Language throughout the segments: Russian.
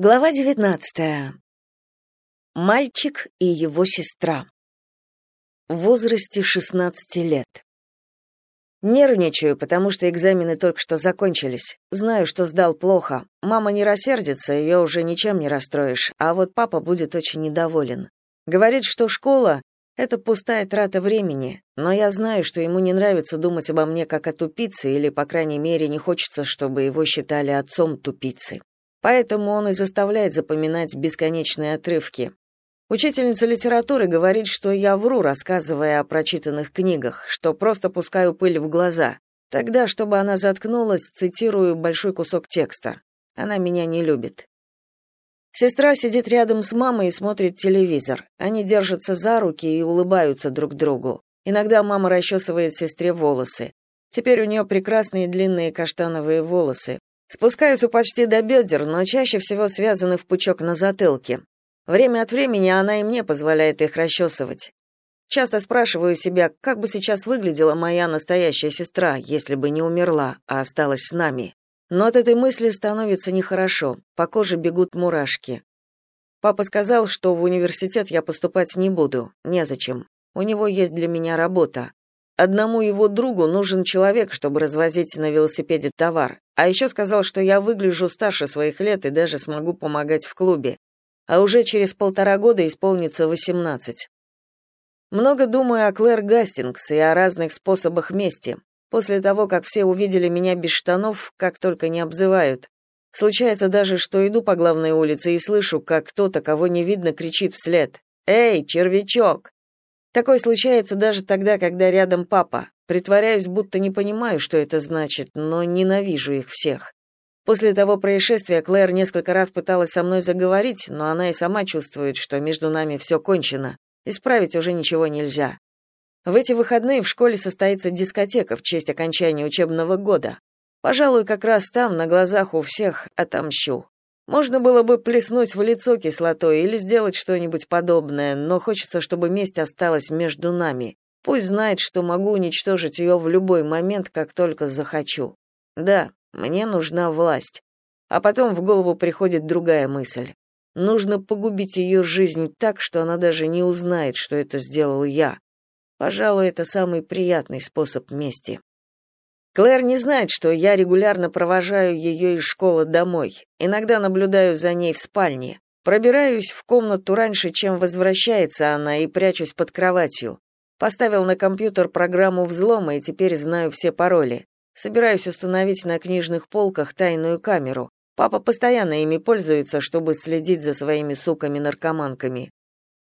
Глава 19. Мальчик и его сестра. В возрасте 16 лет. Нервничаю, потому что экзамены только что закончились. Знаю, что сдал плохо. Мама не рассердится, ее уже ничем не расстроишь, а вот папа будет очень недоволен. Говорит, что школа — это пустая трата времени, но я знаю, что ему не нравится думать обо мне как о тупице, или, по крайней мере, не хочется, чтобы его считали отцом тупицы. Поэтому он и заставляет запоминать бесконечные отрывки. Учительница литературы говорит, что я вру, рассказывая о прочитанных книгах, что просто пускаю пыль в глаза. Тогда, чтобы она заткнулась, цитирую большой кусок текста. Она меня не любит. Сестра сидит рядом с мамой и смотрит телевизор. Они держатся за руки и улыбаются друг другу. Иногда мама расчесывает сестре волосы. Теперь у нее прекрасные длинные каштановые волосы, Спускаются почти до бедер, но чаще всего связаны в пучок на затылке. Время от времени она и мне позволяет их расчесывать. Часто спрашиваю себя, как бы сейчас выглядела моя настоящая сестра, если бы не умерла, а осталась с нами. Но от этой мысли становится нехорошо, по коже бегут мурашки. Папа сказал, что в университет я поступать не буду, незачем. У него есть для меня работа. Одному его другу нужен человек, чтобы развозить на велосипеде товар. А еще сказал, что я выгляжу старше своих лет и даже смогу помогать в клубе. А уже через полтора года исполнится 18. Много думаю о Клэр Гастингс и о разных способах мести. После того, как все увидели меня без штанов, как только не обзывают. Случается даже, что иду по главной улице и слышу, как кто-то, кого не видно, кричит вслед. «Эй, червячок!» Такое случается даже тогда, когда рядом папа. Притворяюсь, будто не понимаю, что это значит, но ненавижу их всех. После того происшествия Клэр несколько раз пыталась со мной заговорить, но она и сама чувствует, что между нами все кончено. Исправить уже ничего нельзя. В эти выходные в школе состоится дискотека в честь окончания учебного года. Пожалуй, как раз там, на глазах у всех, отомщу. Можно было бы плеснуть в лицо кислотой или сделать что-нибудь подобное, но хочется, чтобы месть осталась между нами. Пусть знает, что могу уничтожить ее в любой момент, как только захочу. Да, мне нужна власть. А потом в голову приходит другая мысль. Нужно погубить ее жизнь так, что она даже не узнает, что это сделал я. Пожалуй, это самый приятный способ мести. Клэр не знает, что я регулярно провожаю ее из школы домой. Иногда наблюдаю за ней в спальне. Пробираюсь в комнату раньше, чем возвращается она, и прячусь под кроватью. Поставил на компьютер программу взлома и теперь знаю все пароли. Собираюсь установить на книжных полках тайную камеру. Папа постоянно ими пользуется, чтобы следить за своими суками-наркоманками.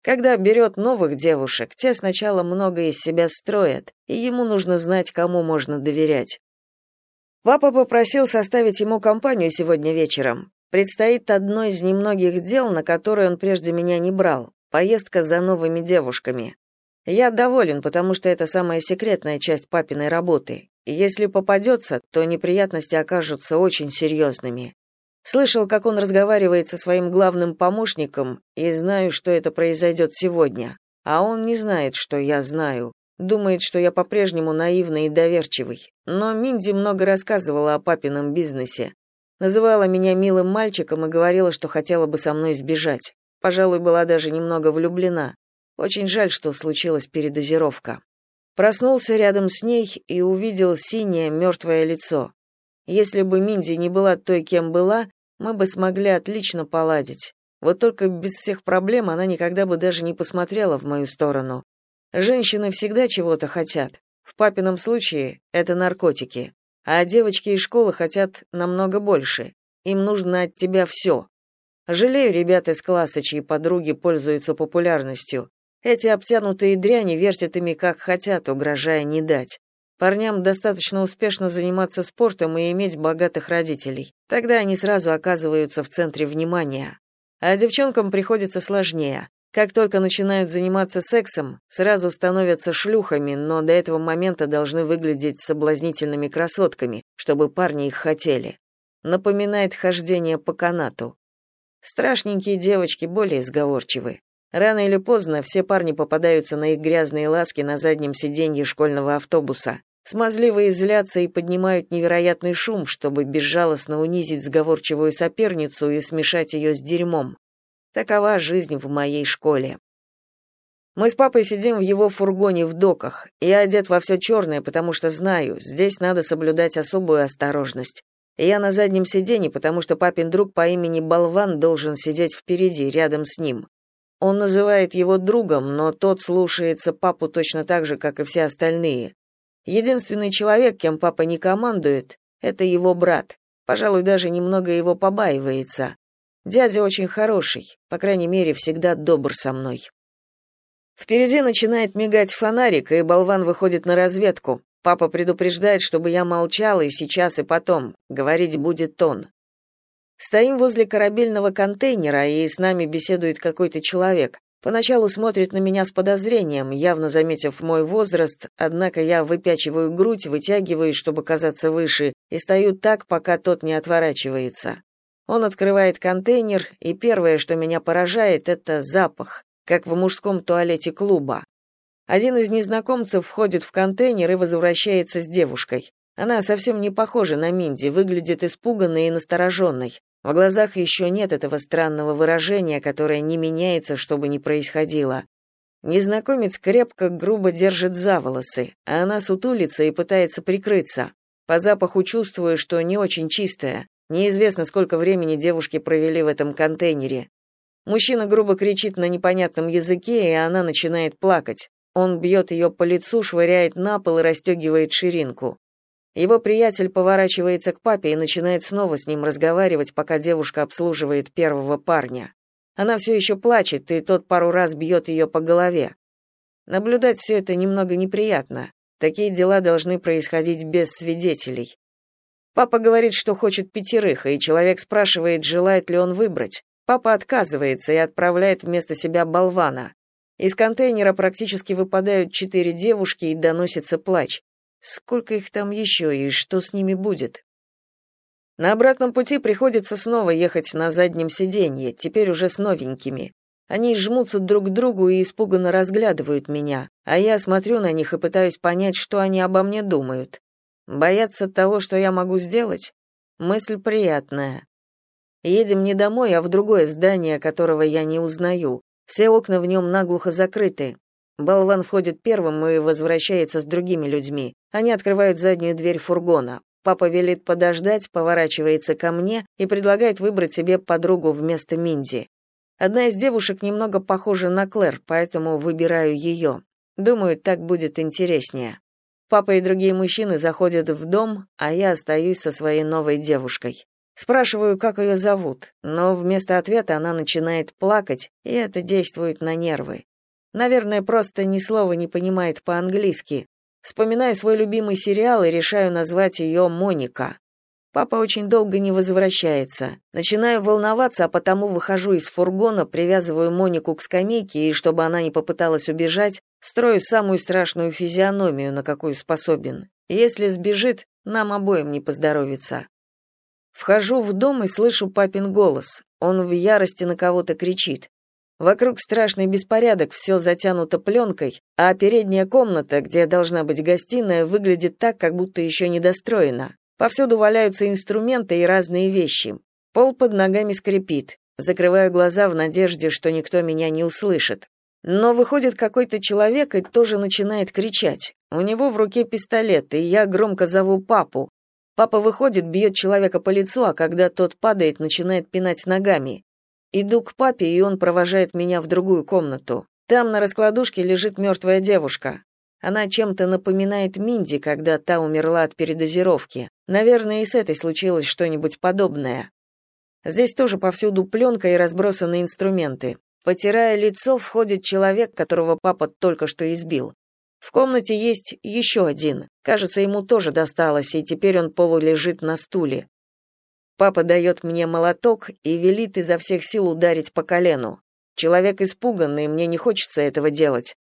Когда берет новых девушек, те сначала много из себя строят, и ему нужно знать, кому можно доверять. Папа попросил составить ему компанию сегодня вечером. Предстоит одно из немногих дел, на которое он прежде меня не брал поездка за новыми девушками. Я доволен, потому что это самая секретная часть папиной работы. Если попадется, то неприятности окажутся очень серьезными. Слышал, как он разговаривает со своим главным помощником, и знаю, что это произойдет сегодня. А он не знает, что я знаю. Думает, что я по-прежнему наивный и доверчивый. Но Минди много рассказывала о папином бизнесе. Называла меня милым мальчиком и говорила, что хотела бы со мной сбежать. Пожалуй, была даже немного влюблена. Очень жаль, что случилась передозировка. Проснулся рядом с ней и увидел синее мертвое лицо. Если бы Минди не была той, кем была, мы бы смогли отлично поладить. Вот только без всех проблем она никогда бы даже не посмотрела в мою сторону. Женщины всегда чего-то хотят. В папином случае это наркотики. А девочки из школы хотят намного больше. Им нужно от тебя все. Жалею ребят из класса, чьи подруги пользуются популярностью. Эти обтянутые дряни вертят ими как хотят, угрожая не дать. Парням достаточно успешно заниматься спортом и иметь богатых родителей. Тогда они сразу оказываются в центре внимания. А девчонкам приходится сложнее. Как только начинают заниматься сексом, сразу становятся шлюхами, но до этого момента должны выглядеть соблазнительными красотками, чтобы парни их хотели. Напоминает хождение по канату. Страшненькие девочки более сговорчивы. Рано или поздно все парни попадаются на их грязные ласки на заднем сиденье школьного автобуса. Смазливые злятся и поднимают невероятный шум, чтобы безжалостно унизить сговорчивую соперницу и смешать ее с дерьмом. Такова жизнь в моей школе. Мы с папой сидим в его фургоне в доках. Я одет во все черное, потому что знаю, здесь надо соблюдать особую осторожность. Я на заднем сиденье, потому что папин друг по имени Болван должен сидеть впереди, рядом с ним. Он называет его другом, но тот слушается папу точно так же, как и все остальные. Единственный человек, кем папа не командует, это его брат. Пожалуй, даже немного его побаивается. Дядя очень хороший, по крайней мере, всегда добр со мной. Впереди начинает мигать фонарик, и болван выходит на разведку. Папа предупреждает, чтобы я молчала и сейчас, и потом. Говорить будет он. Стоим возле корабельного контейнера, и с нами беседует какой-то человек. Поначалу смотрит на меня с подозрением, явно заметив мой возраст, однако я выпячиваю грудь, вытягиваюсь, чтобы казаться выше, и стою так, пока тот не отворачивается. Он открывает контейнер, и первое, что меня поражает, это запах, как в мужском туалете клуба. Один из незнакомцев входит в контейнер и возвращается с девушкой. Она совсем не похожа на Минди, выглядит испуганной и настороженной. В глазах еще нет этого странного выражения, которое не меняется, что бы ни происходило. Незнакомец крепко, грубо держит за волосы, а она сутулится и пытается прикрыться. По запаху чувствую, что не очень чистая. Неизвестно, сколько времени девушки провели в этом контейнере. Мужчина грубо кричит на непонятном языке, и она начинает плакать. Он бьет ее по лицу, швыряет на пол и расстегивает ширинку. Его приятель поворачивается к папе и начинает снова с ним разговаривать, пока девушка обслуживает первого парня. Она все еще плачет, и тот пару раз бьет ее по голове. Наблюдать все это немного неприятно. Такие дела должны происходить без свидетелей. Папа говорит, что хочет пятерых, и человек спрашивает, желает ли он выбрать. Папа отказывается и отправляет вместо себя болвана. Из контейнера практически выпадают четыре девушки и доносится плач. Сколько их там еще и что с ними будет? На обратном пути приходится снова ехать на заднем сиденье, теперь уже с новенькими. Они жмутся друг к другу и испуганно разглядывают меня, а я смотрю на них и пытаюсь понять, что они обо мне думают. Боятся того, что я могу сделать? Мысль приятная. Едем не домой, а в другое здание, которого я не узнаю. Все окна в нем наглухо закрыты. Болван входит первым и возвращается с другими людьми. Они открывают заднюю дверь фургона. Папа велит подождать, поворачивается ко мне и предлагает выбрать себе подругу вместо Минди. Одна из девушек немного похожа на Клэр, поэтому выбираю ее. Думаю, так будет интереснее. Папа и другие мужчины заходят в дом, а я остаюсь со своей новой девушкой. Спрашиваю, как ее зовут, но вместо ответа она начинает плакать, и это действует на нервы. Наверное, просто ни слова не понимает по-английски. Вспоминаю свой любимый сериал и решаю назвать ее Моника. Папа очень долго не возвращается. Начинаю волноваться, а потому выхожу из фургона, привязываю Монику к скамейке и, чтобы она не попыталась убежать, строю самую страшную физиономию, на какую способен. Если сбежит, нам обоим не поздоровится. Вхожу в дом и слышу папин голос. Он в ярости на кого-то кричит. Вокруг страшный беспорядок, все затянуто пленкой, а передняя комната, где должна быть гостиная, выглядит так, как будто еще не достроена. Повсюду валяются инструменты и разные вещи. Пол под ногами скрипит. Закрываю глаза в надежде, что никто меня не услышит. Но выходит какой-то человек и тоже начинает кричать. У него в руке пистолет, и я громко зову папу. Папа выходит, бьет человека по лицу, а когда тот падает, начинает пинать ногами. Иду к папе, и он провожает меня в другую комнату. Там на раскладушке лежит мертвая девушка. Она чем-то напоминает Минди, когда та умерла от передозировки. Наверное, и с этой случилось что-нибудь подобное. Здесь тоже повсюду пленка и разбросаны инструменты. Потирая лицо, входит человек, которого папа только что избил. В комнате есть еще один. Кажется, ему тоже досталось, и теперь он полулежит на стуле. Папа дает мне молоток и велит изо всех сил ударить по колену. Человек испуганный, мне не хочется этого делать.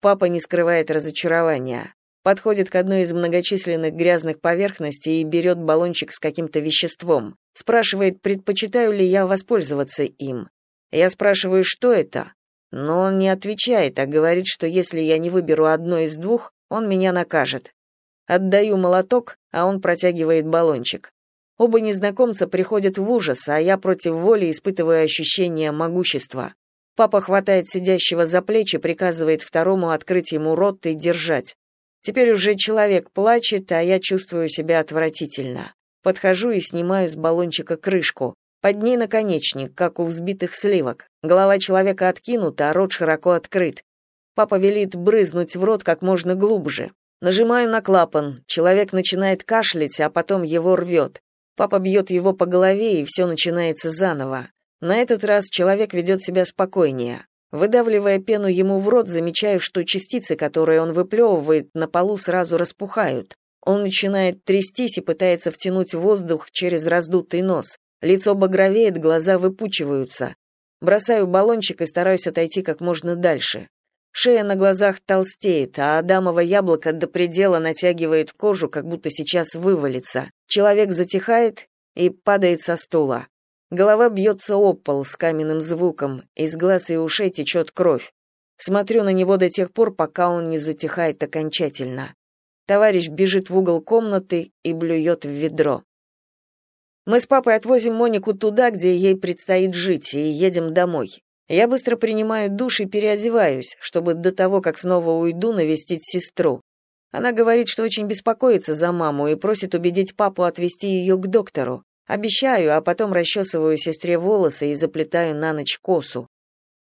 Папа не скрывает разочарования. Подходит к одной из многочисленных грязных поверхностей и берет баллончик с каким-то веществом. Спрашивает, предпочитаю ли я воспользоваться им. Я спрашиваю, что это. Но он не отвечает, а говорит, что если я не выберу одно из двух, он меня накажет. Отдаю молоток, а он протягивает баллончик. Оба незнакомца приходят в ужас, а я против воли испытываю ощущение могущества. Папа хватает сидящего за плечи, приказывает второму открыть ему рот и держать. Теперь уже человек плачет, а я чувствую себя отвратительно. Подхожу и снимаю с баллончика крышку. Под ней наконечник, как у взбитых сливок. Голова человека откинута, а рот широко открыт. Папа велит брызнуть в рот как можно глубже. Нажимаю на клапан. Человек начинает кашлять, а потом его рвет. Папа бьет его по голове, и все начинается заново. На этот раз человек ведет себя спокойнее. Выдавливая пену ему в рот, замечаю, что частицы, которые он выплевывает, на полу сразу распухают. Он начинает трястись и пытается втянуть воздух через раздутый нос. Лицо багровеет, глаза выпучиваются. Бросаю баллончик и стараюсь отойти как можно дальше. Шея на глазах толстеет, а адамово яблоко до предела натягивает кожу, как будто сейчас вывалится. Человек затихает и падает со стула. Голова бьется об пол с каменным звуком, из глаз и ушей течет кровь. Смотрю на него до тех пор, пока он не затихает окончательно. Товарищ бежит в угол комнаты и блюет в ведро. Мы с папой отвозим Монику туда, где ей предстоит жить, и едем домой. Я быстро принимаю душ и переодеваюсь, чтобы до того, как снова уйду, навестить сестру. Она говорит, что очень беспокоится за маму и просит убедить папу отвезти ее к доктору. Обещаю, а потом расчесываю сестре волосы и заплетаю на ночь косу.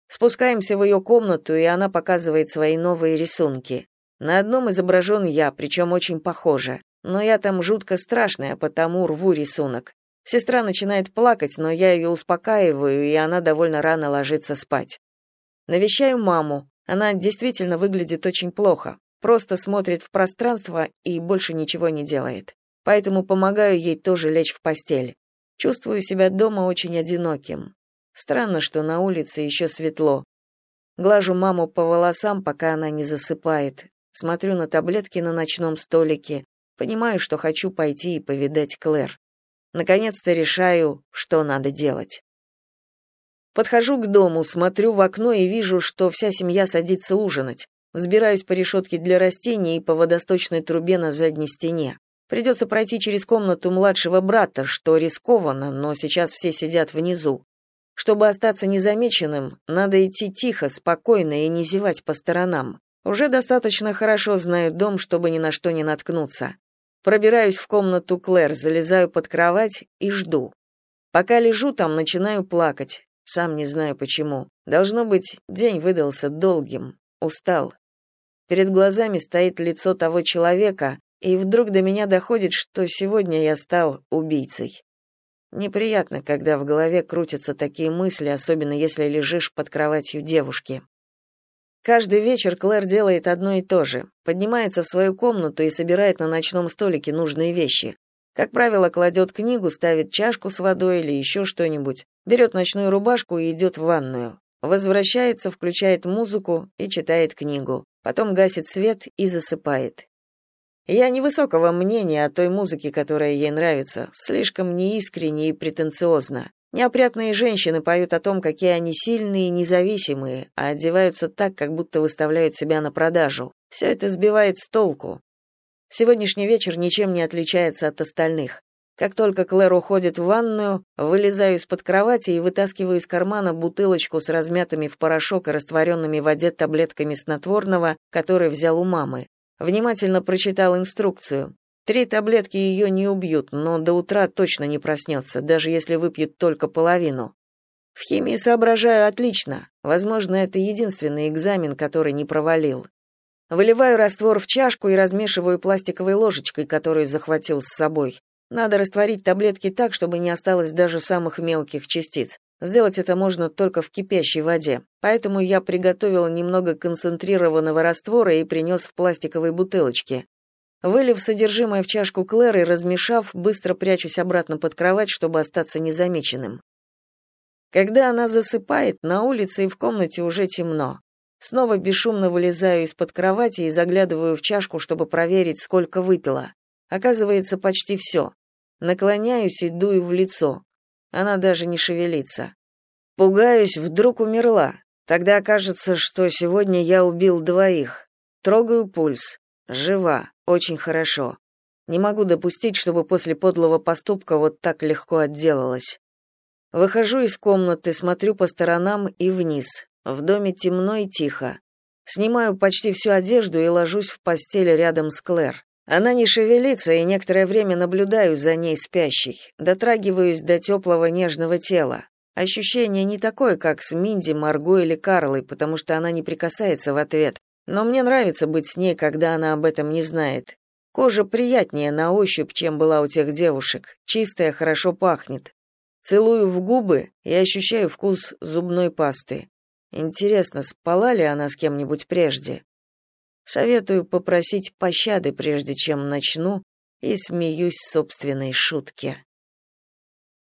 Спускаемся в ее комнату, и она показывает свои новые рисунки. На одном изображен я, причем очень похоже. Но я там жутко страшная, потому рву рисунок. Сестра начинает плакать, но я ее успокаиваю, и она довольно рано ложится спать. Навещаю маму. Она действительно выглядит очень плохо просто смотрит в пространство и больше ничего не делает. Поэтому помогаю ей тоже лечь в постель. Чувствую себя дома очень одиноким. Странно, что на улице еще светло. Глажу маму по волосам, пока она не засыпает. Смотрю на таблетки на ночном столике. Понимаю, что хочу пойти и повидать Клэр. Наконец-то решаю, что надо делать. Подхожу к дому, смотрю в окно и вижу, что вся семья садится ужинать. Взбираюсь по решетке для растений и по водосточной трубе на задней стене. Придется пройти через комнату младшего брата, что рискованно, но сейчас все сидят внизу. Чтобы остаться незамеченным, надо идти тихо, спокойно и не зевать по сторонам. Уже достаточно хорошо знаю дом, чтобы ни на что не наткнуться. Пробираюсь в комнату Клэр, залезаю под кровать и жду. Пока лежу там, начинаю плакать. Сам не знаю почему. Должно быть, день выдался долгим. Устал. Перед глазами стоит лицо того человека, и вдруг до меня доходит, что сегодня я стал убийцей. Неприятно, когда в голове крутятся такие мысли, особенно если лежишь под кроватью девушки. Каждый вечер Клэр делает одно и то же. Поднимается в свою комнату и собирает на ночном столике нужные вещи. Как правило, кладет книгу, ставит чашку с водой или еще что-нибудь, берет ночную рубашку и идет в ванную. Возвращается, включает музыку и читает книгу потом гасит свет и засыпает. Я невысокого мнения о той музыке, которая ей нравится, слишком неискренне и претенциозно. Неопрятные женщины поют о том, какие они сильные и независимые, а одеваются так, как будто выставляют себя на продажу. Все это сбивает с толку. Сегодняшний вечер ничем не отличается от остальных. Как только Клэр уходит в ванную, вылезаю из-под кровати и вытаскиваю из кармана бутылочку с размятыми в порошок и растворенными в воде таблетками снотворного, который взял у мамы. Внимательно прочитал инструкцию. Три таблетки ее не убьют, но до утра точно не проснется, даже если выпьет только половину. В химии соображаю отлично. Возможно, это единственный экзамен, который не провалил. Выливаю раствор в чашку и размешиваю пластиковой ложечкой, которую захватил с собой. Надо растворить таблетки так, чтобы не осталось даже самых мелких частиц. Сделать это можно только в кипящей воде. Поэтому я приготовил немного концентрированного раствора и принес в пластиковой бутылочке. Вылив содержимое в чашку Клэр и размешав, быстро прячусь обратно под кровать, чтобы остаться незамеченным. Когда она засыпает, на улице и в комнате уже темно. Снова бесшумно вылезаю из-под кровати и заглядываю в чашку, чтобы проверить, сколько выпила. Оказывается, почти все. Наклоняюсь и дую в лицо. Она даже не шевелится. Пугаюсь, вдруг умерла. Тогда окажется, что сегодня я убил двоих. Трогаю пульс. Жива. Очень хорошо. Не могу допустить, чтобы после подлого поступка вот так легко отделалась. Выхожу из комнаты, смотрю по сторонам и вниз. В доме темно и тихо. Снимаю почти всю одежду и ложусь в постель рядом с Клэр. Она не шевелится, и некоторое время наблюдаю за ней спящей. Дотрагиваюсь до теплого нежного тела. Ощущение не такое, как с Минди, Марго или Карлой, потому что она не прикасается в ответ. Но мне нравится быть с ней, когда она об этом не знает. Кожа приятнее на ощупь, чем была у тех девушек. Чистая, хорошо пахнет. Целую в губы и ощущаю вкус зубной пасты. Интересно, спала ли она с кем-нибудь прежде? Советую попросить пощады, прежде чем начну, и смеюсь собственной шутке.